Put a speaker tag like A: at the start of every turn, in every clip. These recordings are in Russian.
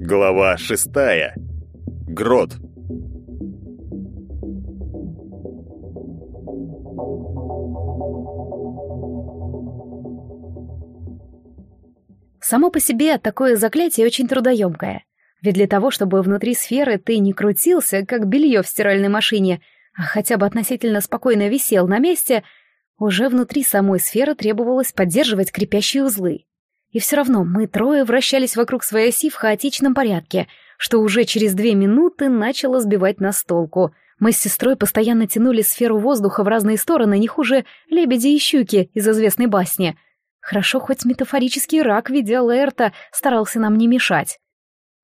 A: Глава шестая. Грот.
B: Само по себе такое заклятие очень трудоемкое. Ведь для того, чтобы внутри сферы ты не крутился, как белье в стиральной машине, а хотя бы относительно спокойно висел на месте, уже внутри самой сферы требовалось поддерживать крепящие узлы. И все равно мы трое вращались вокруг своей оси в хаотичном порядке, что уже через две минуты начало сбивать нас толку. Мы с сестрой постоянно тянули сферу воздуха в разные стороны, не хуже лебеди и щуки из известной басни. Хорошо, хоть метафорический рак в виде Лаэрта старался нам не мешать.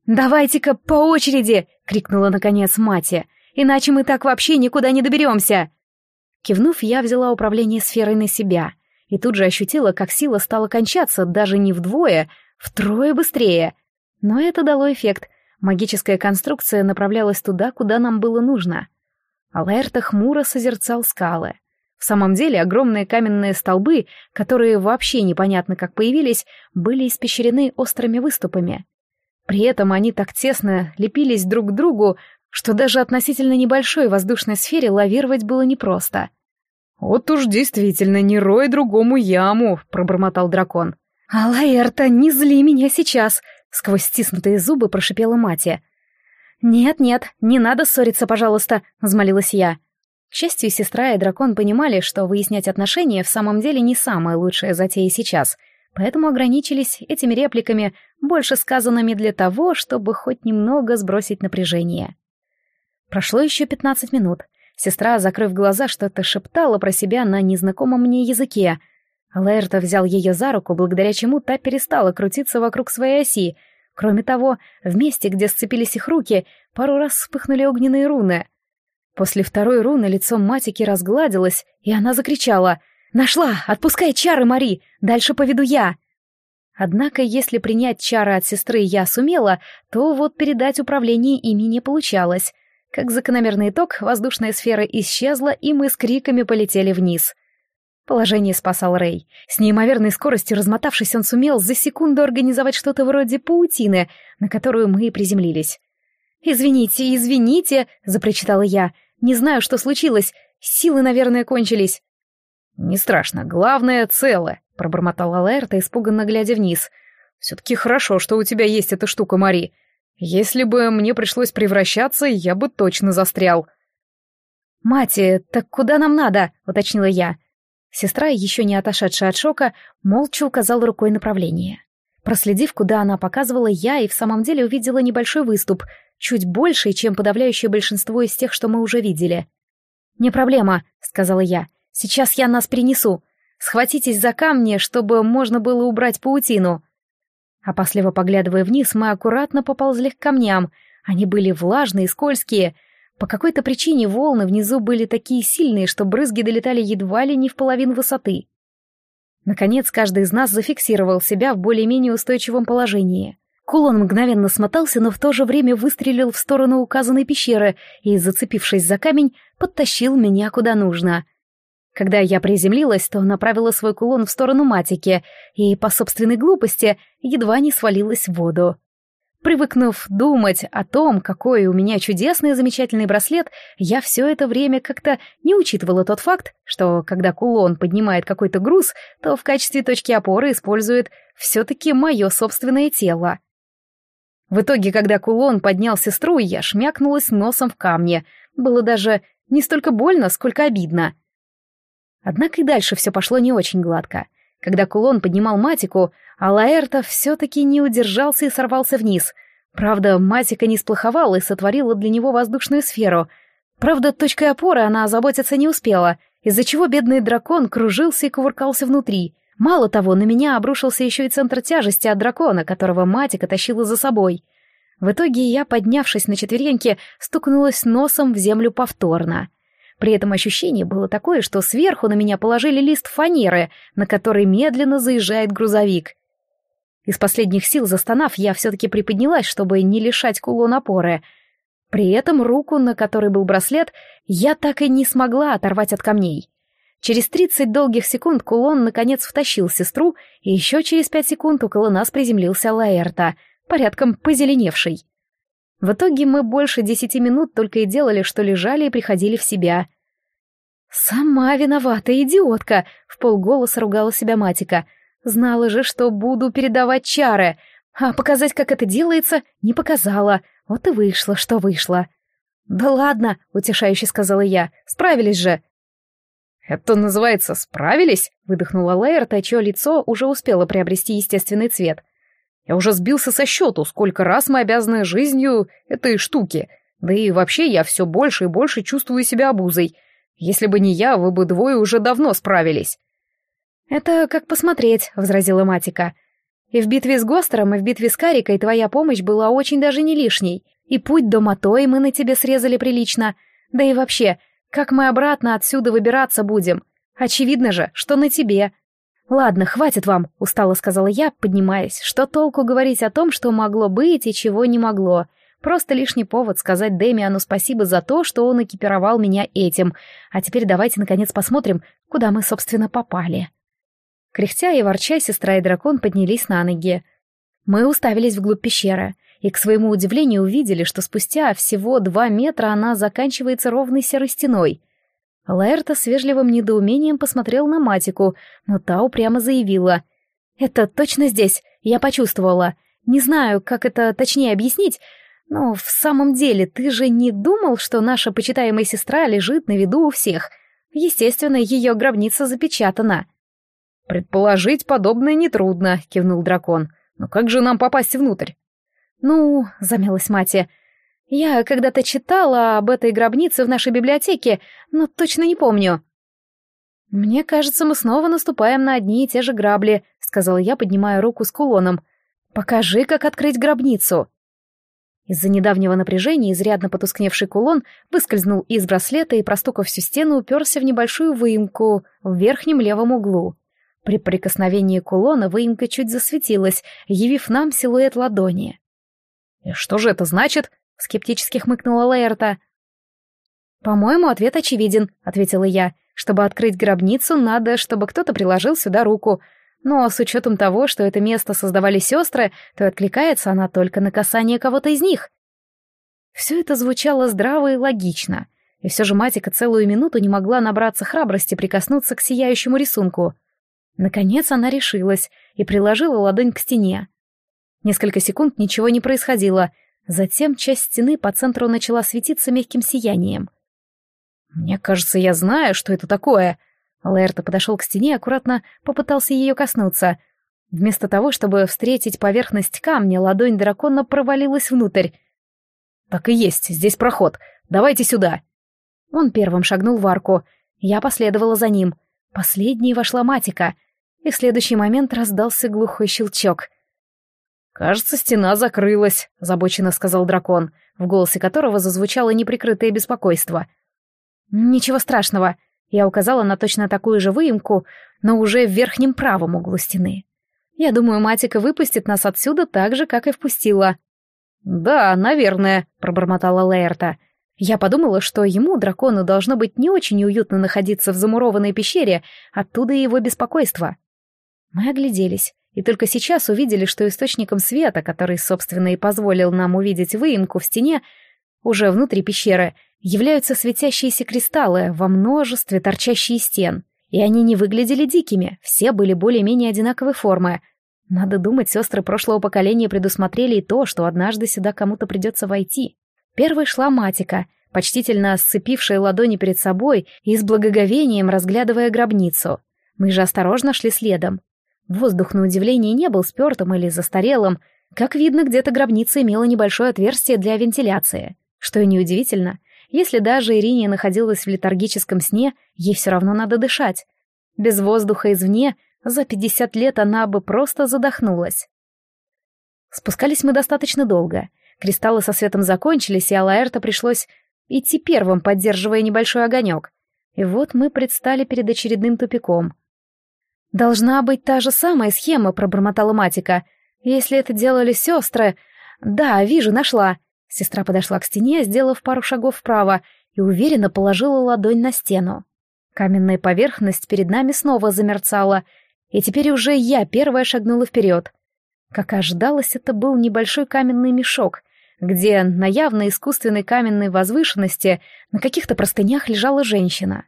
B: «Давайте-ка по очереди!» — крикнула наконец Мати. «Иначе мы так вообще никуда не доберемся!» Кивнув, я взяла управление сферой на себя — и тут же ощутила, как сила стала кончаться даже не вдвое, втрое быстрее. Но это дало эффект. Магическая конструкция направлялась туда, куда нам было нужно. Алэрта хмуро созерцал скалы. В самом деле огромные каменные столбы, которые вообще непонятно как появились, были испещрены острыми выступами. При этом они так тесно лепились друг к другу, что даже относительно небольшой воздушной сфере лавировать было непросто —
C: «Вот уж действительно не рой другому яму», — пробормотал дракон.
B: «Алаэрта, не зли меня сейчас!» — сквозь стиснутые зубы прошипела Мати. «Нет-нет, не надо ссориться, пожалуйста», — взмолилась я. К счастью, сестра и дракон понимали, что выяснять отношения в самом деле не самая лучшая затея сейчас, поэтому ограничились этими репликами, больше сказанными для того, чтобы хоть немного сбросить напряжение. Прошло еще пятнадцать минут. Сестра, закрыв глаза, что-то шептала про себя на незнакомом мне языке. Лаэрта взял ее за руку, благодаря чему та перестала крутиться вокруг своей оси. Кроме того, в месте, где сцепились их руки, пару раз вспыхнули огненные руны. После второй руны лицо Матики разгладилось, и она закричала «Нашла! Отпускай чары, Мари! Дальше поведу я!» Однако, если принять чары от сестры я сумела, то вот передать управление ими не получалось. Как закономерный итог, воздушная сфера исчезла, и мы с криками полетели вниз. Положение спасал Рэй. С неимоверной скоростью размотавшись, он сумел за секунду организовать что-то вроде паутины, на которую мы и приземлились. «Извините, извините», — запричитала я. «Не знаю, что случилось. Силы, наверное, кончились».
C: «Не страшно. Главное — целое», — пробормотал Алэрта, испуганно глядя вниз. «Все-таки хорошо, что у тебя есть эта штука, Мари. Если бы мне пришлось превращаться, я бы точно застрял.
B: «Мати, так куда нам надо?» — уточнила я. Сестра, еще не отошедшая от шока, молча указала рукой направление. Проследив, куда она показывала, я и в самом деле увидела небольшой выступ, чуть больший, чем подавляющее большинство из тех, что мы уже видели. «Не проблема», — сказала я. «Сейчас я нас перенесу. Схватитесь за камни, чтобы можно было убрать паутину». Опасливо поглядывая вниз, мы аккуратно поползли к камням. Они были влажные и скользкие. По какой-то причине волны внизу были такие сильные, что брызги долетали едва ли не в половину высоты. Наконец, каждый из нас зафиксировал себя в более-менее устойчивом положении. Кулон мгновенно смотался, но в то же время выстрелил в сторону указанной пещеры и, зацепившись за камень, подтащил меня куда нужно — когда я приземлилась, то направила свой кулон в сторону матики и, по собственной глупости, едва не свалилась в воду. Привыкнув думать о том, какой у меня чудесный и замечательный браслет, я все это время как-то не учитывала тот факт, что когда кулон поднимает какой-то груз, то в качестве точки опоры использует все-таки мое собственное тело. В итоге, когда кулон поднял сестру, я шмякнулась носом в камне. Было даже не столько больно, сколько обидно — Однако и дальше все пошло не очень гладко. Когда кулон поднимал матику, а Лаэрта все-таки не удержался и сорвался вниз. Правда, матика не сплоховала и сотворила для него воздушную сферу. Правда, точкой опоры она озаботиться не успела, из-за чего бедный дракон кружился и кувыркался внутри. Мало того, на меня обрушился еще и центр тяжести от дракона, которого матика тащила за собой. В итоге я, поднявшись на четвереньки, стукнулась носом в землю повторно. При этом ощущение было такое, что сверху на меня положили лист фанеры, на который медленно заезжает грузовик. Из последних сил застонав, я все-таки приподнялась, чтобы не лишать кулон опоры. При этом руку, на которой был браслет, я так и не смогла оторвать от камней. Через тридцать долгих секунд кулон наконец втащил сестру, и еще через пять секунд около нас приземлился Лаэрта, порядком позеленевший. В итоге мы больше десяти минут только и делали, что лежали и приходили в себя. «Сама виновата, идиотка!» — в полголоса ругала себя Матика. «Знала же, что буду передавать чары, а показать, как это делается, не показала. Вот и вышло, что вышло». «Да ладно», — утешающе сказала я, — «справились же».
C: «Это называется «справились»?» — выдохнула Лейерт, а чье лицо уже успело приобрести естественный цвет. Я уже сбился со счету, сколько раз мы обязаны жизнью этой штуки. Да и вообще я все больше и больше чувствую себя обузой. Если бы не я, вы бы двое уже давно справились.
B: «Это как посмотреть», — возразила Матика. «И в битве с Гостером, и в битве с Карикой твоя помощь была очень даже не лишней. И путь до Матои мы на тебе срезали прилично. Да и вообще, как мы обратно отсюда выбираться будем? Очевидно же, что на тебе. «Ладно, хватит вам», — устало сказала я, поднимаясь. «Что толку говорить о том, что могло быть и чего не могло? Просто лишний повод сказать Дэмиану спасибо за то, что он экипировал меня этим. А теперь давайте, наконец, посмотрим, куда мы, собственно, попали». Кряхтя и ворча, сестра и дракон поднялись на ноги. Мы уставились вглубь пещеры, и, к своему удивлению, увидели, что спустя всего два метра она заканчивается ровной серой стеной — Лаэрта с вежливым недоумением посмотрел на Матику, но та упрямо заявила. «Это точно здесь, я почувствовала. Не знаю, как это точнее объяснить, но в самом деле ты же не думал, что наша почитаемая сестра лежит на виду у всех. Естественно, ее гробница запечатана».
C: «Предположить подобное нетрудно», — кивнул дракон. «Но как же нам попасть внутрь?»
B: «Ну», — замялась мать, я когда-то читала об этой гробнице в нашей библиотеке, но точно не помню. Мне кажется, мы снова наступаем на одни и те же грабли, сказала я, поднимая руку с кулоном. Покажи, как открыть гробницу. Из-за недавнего напряжения изрядно потускневший кулон выскользнул из браслета и, простукав всю стену, уперся в небольшую выемку в верхнем левом углу. При прикосновении кулона выемка чуть засветилась, явив нам силуэт ладони.
C: «И что же это значит?» — скептически хмыкнула Лейерта.
B: «По-моему, ответ очевиден», — ответила я. «Чтобы открыть гробницу, надо, чтобы кто-то приложил сюда руку. Но с учетом того, что это место создавали сестры, то откликается она только на касание кого-то из них». Все это звучало здраво и логично, и все же Матика целую минуту не могла набраться храбрости прикоснуться к сияющему рисунку. Наконец она решилась и приложила ладонь к стене. Несколько секунд ничего не происходило — Затем часть стены по центру начала светиться мягким сиянием.
C: «Мне кажется, я знаю, что это такое». Лаэрта подошел к стене и аккуратно попытался ее коснуться. Вместо того, чтобы встретить поверхность камня, ладонь дракона провалилась внутрь. «Так и есть, здесь проход. Давайте сюда».
B: Он первым шагнул в арку. Я последовала за ним. Последней вошла Матика, и в следующий момент раздался глухой щелчок.
C: «Кажется, стена закрылась», — озабоченно сказал дракон, в голосе которого зазвучало неприкрытое беспокойство.
B: «Ничего страшного», — я указала на точно такую же выемку, но уже в верхнем правом углу стены. «Я думаю, Матика выпустит нас отсюда так же, как и впустила».
C: «Да, наверное», — пробормотала Лейерта.
B: Я подумала, что ему, дракону, должно быть не очень уютно находиться в замурованной пещере, оттуда и его беспокойство. Мы огляделись и только сейчас увидели, что источником света, который, собственно, и позволил нам увидеть выемку в стене, уже внутри пещеры, являются светящиеся кристаллы во множестве торчащие стен. И они не выглядели дикими, все были более-менее одинаковой формы. Надо думать, сестры прошлого поколения предусмотрели и то, что однажды сюда кому-то придется войти. Первой шла Матика, почтительно сцепившая ладони перед собой и с благоговением разглядывая гробницу. Мы же осторожно шли следом. Воздух, на удивление, не был спертым или застарелым. Как видно, где-то гробница имела небольшое отверстие для вентиляции. Что и неудивительно. Если даже Ирине находилась в летаргическом сне, ей все равно надо дышать. Без воздуха извне за пятьдесят лет она бы просто задохнулась. Спускались мы достаточно долго. Кристаллы со светом закончились, и Алаэрта пришлось идти первым, поддерживая небольшой огонек. И вот мы предстали перед очередным тупиком — «Должна быть та же самая схема», — пробормотала Матика. «Если это делали сестры...» «Да, вижу, нашла». Сестра подошла к стене, сделав пару шагов вправо, и уверенно положила ладонь на стену. Каменная поверхность перед нами снова замерцала, и теперь уже я первая шагнула вперед. Как ожидалось, это был небольшой каменный мешок, где на явно искусственной каменной возвышенности на каких-то простынях лежала женщина.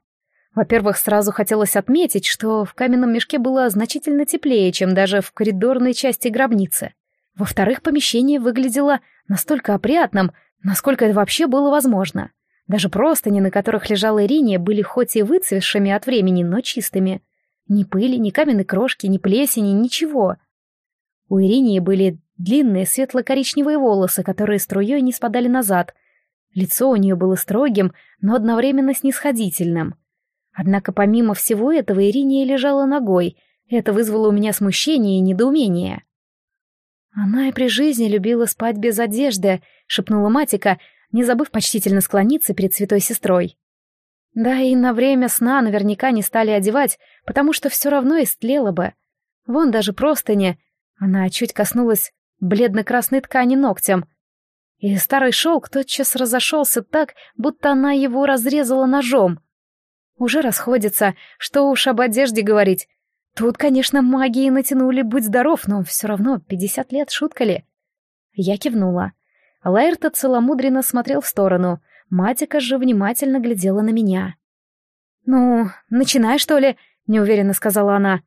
B: Во-первых, сразу хотелось отметить, что в каменном мешке было значительно теплее, чем даже в коридорной части гробницы. Во-вторых, помещение выглядело настолько опрятным, насколько это вообще было возможно. Даже простыни, на которых лежала Ириния, были хоть и выцвевшими от времени, но чистыми. Ни пыли, ни каменной крошки, ни плесени, ничего. У Иринии были длинные светло-коричневые волосы, которые струей не спадали назад. Лицо у нее было строгим, но одновременно снисходительным — Однако помимо всего этого Ириния лежала ногой. Это вызвало у меня смущение и недоумение. «Она и при жизни любила спать без одежды», — шепнула Матика, не забыв почтительно склониться перед святой сестрой. Да и на время сна наверняка не стали одевать, потому что все равно истлела бы. Вон даже простыни. Она чуть коснулась бледно-красной ткани ногтем. И старый шелк тотчас разошелся так, будто она его разрезала ножом. Уже расходятся, что уж об одежде говорить. Тут, конечно, магии натянули, будь здоров, но все равно пятьдесят лет, шутка ли? Я кивнула. Лаэрта целомудренно смотрел в сторону, Матика же внимательно глядела на меня. «Ну, начинай, что ли?» — неуверенно сказала она.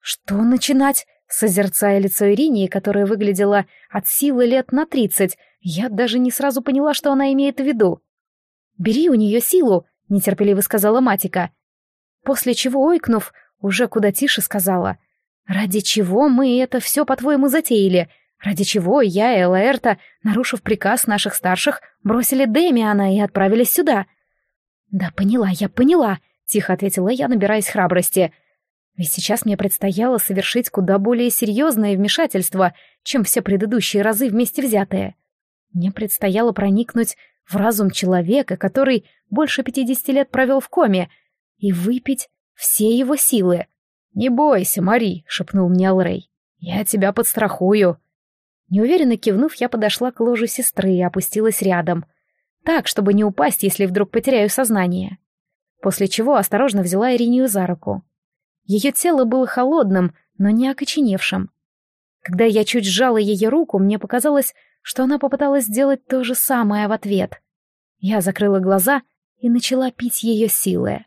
B: «Что начинать?» — созерцая лицо Иринии, которое выглядело от силы лет на тридцать, я даже не сразу поняла, что она имеет в виду. «Бери у нее силу», — нетерпеливо сказала Матика. После чего, ойкнув, уже куда тише сказала. «Ради чего мы это все, по-твоему, затеяли? Ради чего я и Элаэрта, нарушив приказ наших старших, бросили Демиана и отправились сюда?» «Да поняла, я поняла», — тихо ответила я, набираясь храбрости. «Ведь сейчас мне предстояло совершить куда более серьезное вмешательство, чем все предыдущие разы вместе взятые. Мне предстояло проникнуть в разум человека, который больше пятидесяти лет провел в коме, и выпить все его силы. «Не бойся, Мари», — шепнул мне Алрей. «Я тебя подстрахую». Неуверенно кивнув, я подошла к ложу сестры и опустилась рядом. Так, чтобы не упасть, если вдруг потеряю сознание. После чего осторожно взяла Иринию за руку. Ее тело было холодным, но не окоченевшим. Когда я чуть сжала ее руку, мне показалось, что она попыталась сделать то же самое в ответ. Я закрыла глаза и начала пить ее силы.